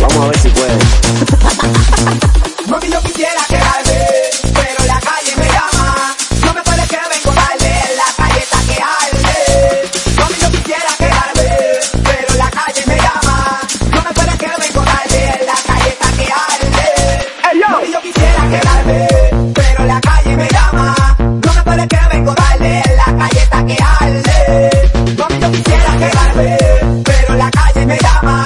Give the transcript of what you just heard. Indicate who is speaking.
Speaker 1: Vamos a ver si puede.
Speaker 2: Mami, yo quisiera quedarme, pero la calle me llama. No me puedes quedar en cobarde, la calle está que arde. Mami, yo quisiera quedarme, pero la calle me llama. No me puedes quedar en cobarde, la calle está que arde. Mami, yo quisiera quedarme, pero la calle me llama. pero la calle me llama.